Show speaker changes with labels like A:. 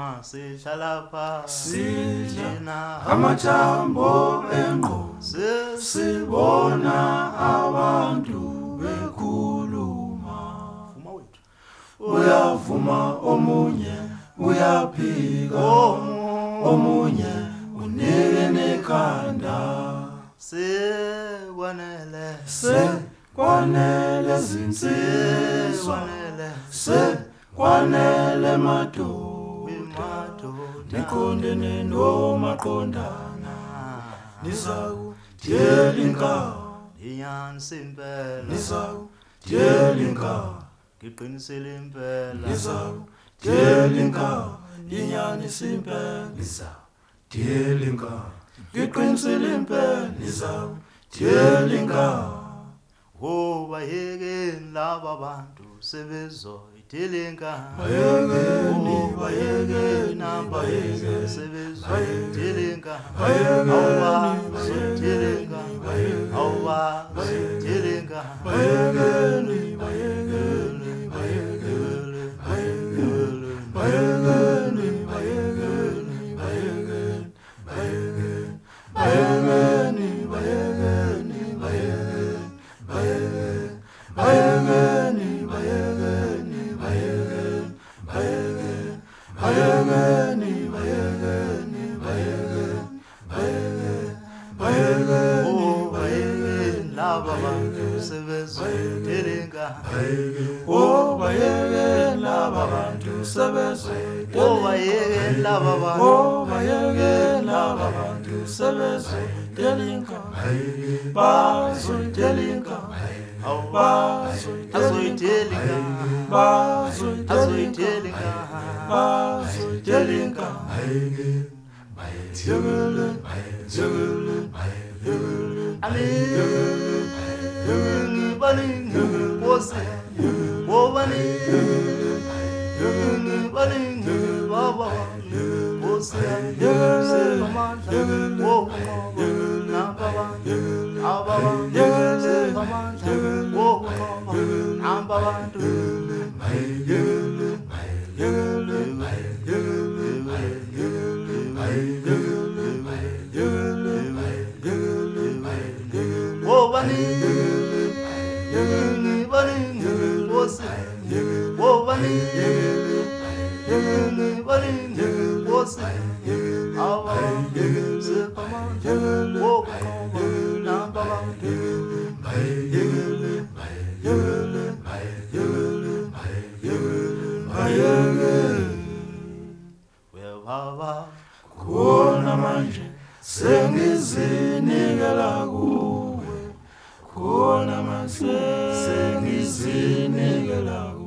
A: uma sihlala phansi Sidla thina
B: amathambo engqondo sibona abantu bekhuluma.
A: Vuma wethu.
B: Uyavuma omunye uyaphika.
A: Omunye.
B: Unike nekhanda.
A: Sekwanele.
B: Sekwanele zinsizwa. Sekwanele madoda.
A: niqondene
B: nomaqondana. Nizakuthela inkawu
A: iyanisempela
B: nizakuthela inkawu
A: ngiqinisele impela.
B: Nizakuthela inkawu inyanyisimpela nizakuthela inkawu ngiqinisele impela. Nizakuthela inkawu
A: Wobayekeni laba bantu sebezoya. Dilinga Bayenge Oh Bayenge Namba Yenge Sebezo. Dilinga Bayenge Awa Dilinga Bayenge Awa Dilinga
B: Bayenge Bayenge
A: Bayenge Bayenge Bayenge lababantu sebezwelelengane
B: obayekela lababantu sebezwelelengane obayekela lababantu obayekela
A: Oh, gönül balin gönül bozya o balin gönül balin gönül baba bozya gönül aman gönül o na baba a baba gönül aman gönül o na baba gönül gönül gönül gönül gönül gönül gönül o balin
B: khona manje sengizinikela pillow.